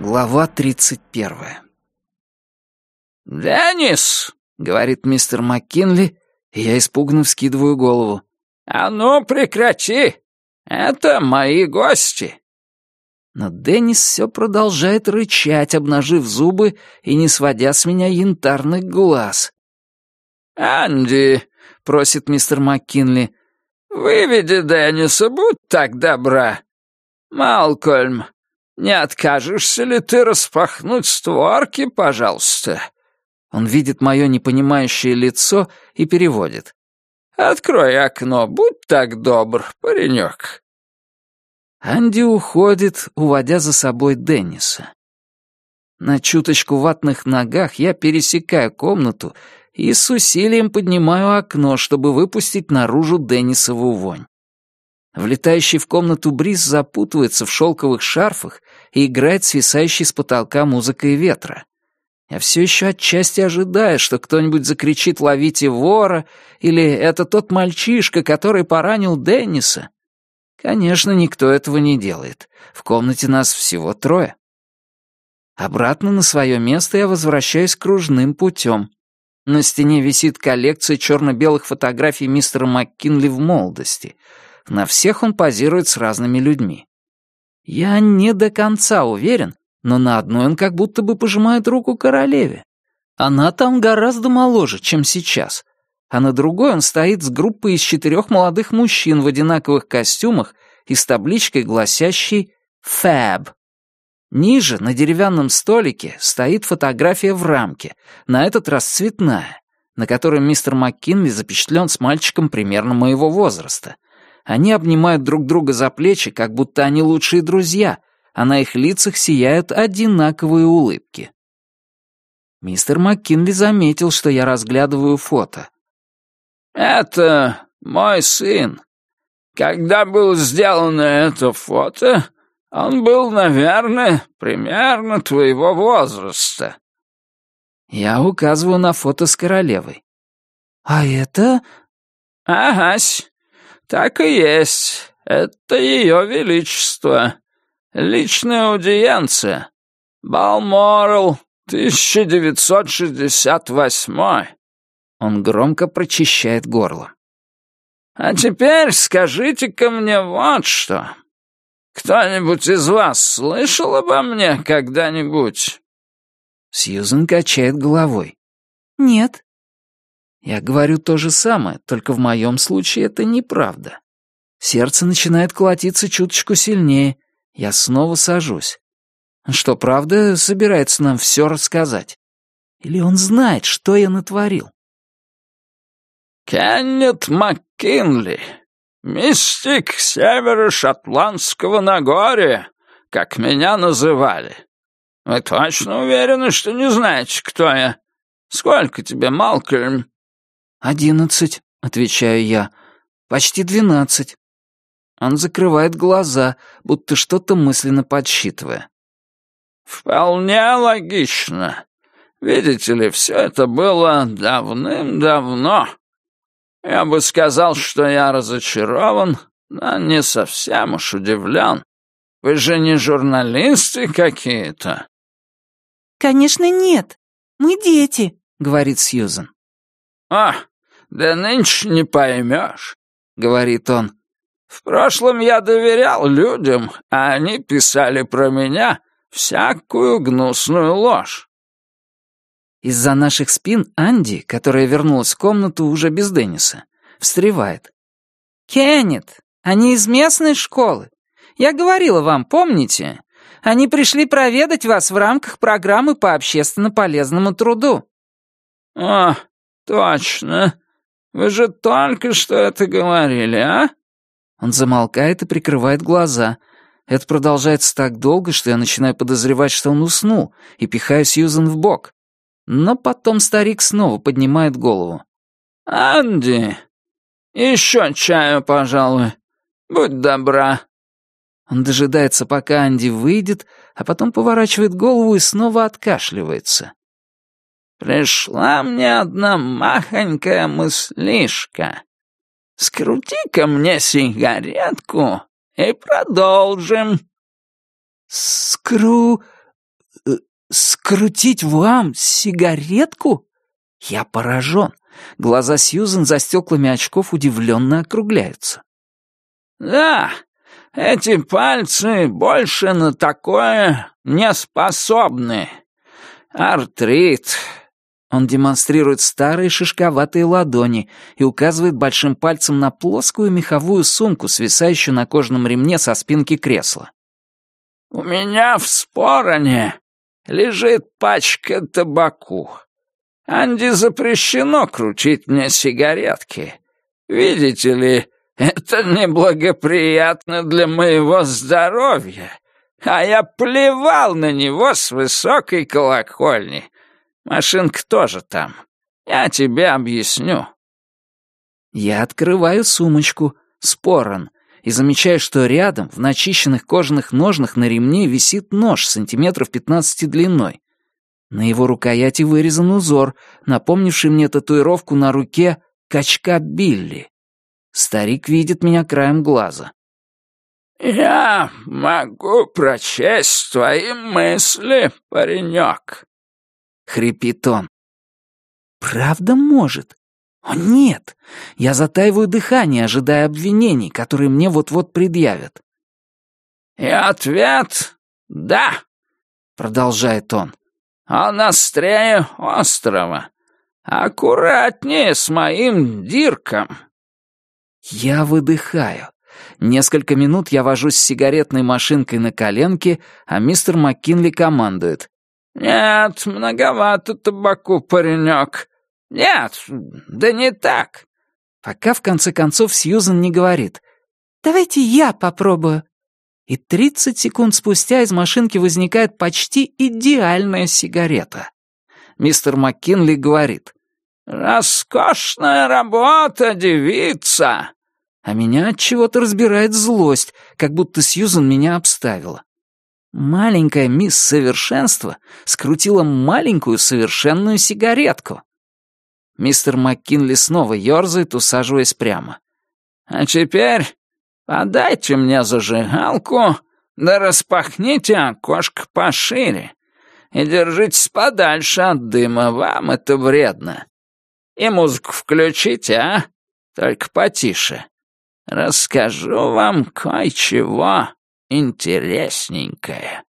Глава тридцать первая. «Деннис!» — говорит мистер МакКинли, и я испуганно вскидываю голову. «А ну, прекрати! Это мои гости!» Но Деннис все продолжает рычать, обнажив зубы и не сводя с меня янтарных глаз. «Анди!» — просит мистер МакКинли. «Выведи Денниса, будь так добра!» «Малкольм, не откажешься ли ты распахнуть створки, пожалуйста?» Он видит мое непонимающее лицо и переводит. «Открой окно, будь так добр, паренек». Анди уходит, уводя за собой Денниса. На чуточку ватных ногах я пересекаю комнату и с усилием поднимаю окно, чтобы выпустить наружу Деннисову вонь. Влетающий в комнату бриз запутывается в шелковых шарфах и играет свисающей с потолка музыкой ветра. Я все еще отчасти ожидаю, что кто-нибудь закричит «Ловите вора!» или «Это тот мальчишка, который поранил Денниса!» Конечно, никто этого не делает. В комнате нас всего трое. Обратно на свое место я возвращаюсь кружным путем. На стене висит коллекция черно-белых фотографий мистера МакКинли в молодости. На всех он позирует с разными людьми. Я не до конца уверен, но на одной он как будто бы пожимает руку королеве. Она там гораздо моложе, чем сейчас. А на другой он стоит с группой из четырех молодых мужчин в одинаковых костюмах и с табличкой, гласящей «Fab». Ниже, на деревянном столике, стоит фотография в рамке, на этот раз цветная, на которой мистер МакКинли запечатлен с мальчиком примерно моего возраста. Они обнимают друг друга за плечи, как будто они лучшие друзья, а на их лицах сияют одинаковые улыбки. Мистер МакКинли заметил, что я разглядываю фото. «Это мой сын. Когда было сделано это фото, он был, наверное, примерно твоего возраста». Я указываю на фото с королевой. «А это...» «Агась, так и есть. Это ее величество. Личная аудиенция. Балморал, 1968. Он громко прочищает горло. А теперь скажите-ка мне вот что. Кто-нибудь из вас слышал обо мне когда-нибудь? Сьюзен качает головой. Нет. Я говорю то же самое, только в моем случае это неправда. Сердце начинает колотиться чуточку сильнее, я снова сажусь. Что, правда, собирается нам все рассказать? Или он знает, что я натворил? «Кеннет МакКинли, мистик северо-шотландского Нагорья, как меня называли. Вы точно уверены, что не знаете, кто я? Сколько тебе, Малкольм?» «Одиннадцать», — отвечаю я. «Почти двенадцать». Он закрывает глаза, будто что-то мысленно подсчитывая. «Вполне логично. Видите ли, все это было давным-давно. Я бы сказал, что я разочарован, но не совсем уж удивлен. Вы же не журналисты какие-то?» «Конечно нет. Мы дети», — говорит Сьюзен. «А, да нынче не поймешь», — говорит он. В прошлом я доверял людям, а они писали про меня всякую гнусную ложь. Из-за наших спин Анди, которая вернулась в комнату уже без Денниса, встревает. «Кеннет, они из местной школы. Я говорила вам, помните? Они пришли проведать вас в рамках программы по общественно полезному труду». «О, точно. Вы же только что это говорили, а?» Он замолкает и прикрывает глаза. Это продолжается так долго, что я начинаю подозревать, что он уснул, и пихаю Сьюзен в бок. Но потом старик снова поднимает голову. «Анди, еще чаю, пожалуй. Будь добра». Он дожидается, пока Анди выйдет, а потом поворачивает голову и снова откашливается. «Пришла мне одна махонькая мыслишка. Скрути-ка мне сигаретку и продолжим». «Скру... «Скрутить вам сигаретку?» Я поражен. Глаза Сьюзен за стеклами очков удивленно округляются. «Да, эти пальцы больше на такое не способны. Артрит». Он демонстрирует старые шишковатые ладони и указывает большим пальцем на плоскую меховую сумку, свисающую на кожаном ремне со спинки кресла. «У меня в спороне лежит пачка табаку. Анди запрещено крутить мне сигаретки. Видите ли, это неблагоприятно для моего здоровья. А я плевал на него с высокой колокольни. Машинка тоже там. Я тебе объясню. Я открываю сумочку, спорон, и замечаю, что рядом, в начищенных кожаных ножнах на ремне висит нож сантиметров пятнадцати длиной. На его рукояти вырезан узор, напомнивший мне татуировку на руке качка Билли. Старик видит меня краем глаза. «Я могу прочесть твои мысли, паренек», — хрипит он. «Правда может? О, нет! Я затаиваю дыхание, ожидая обвинений, которые мне вот-вот предъявят». «И ответ — да», — продолжает он. «Он острее острова. Аккуратнее с моим дирком». Я выдыхаю. Несколько минут я вожусь с сигаретной машинкой на коленке, а мистер МакКинли командует. «Нет, многовато табаку, паренек. Нет, да не так». Пока в конце концов Сьюзен не говорит. «Давайте я попробую». И тридцать секунд спустя из машинки возникает почти идеальная сигарета. Мистер МакКинли говорит. «Роскошная работа, девица!» А меня от чего-то разбирает злость, как будто Сьюзан меня обставила. Маленькая мисс Совершенство скрутила маленькую совершенную сигаретку. Мистер МакКинли снова ёрзает, усаживаясь прямо. «А теперь подайте мне зажигалку, да распахните окошко пошире и держитесь подальше от дыма, вам это вредно. И музыку включите, а? Только потише. Расскажу вам кое-чего интересненькое».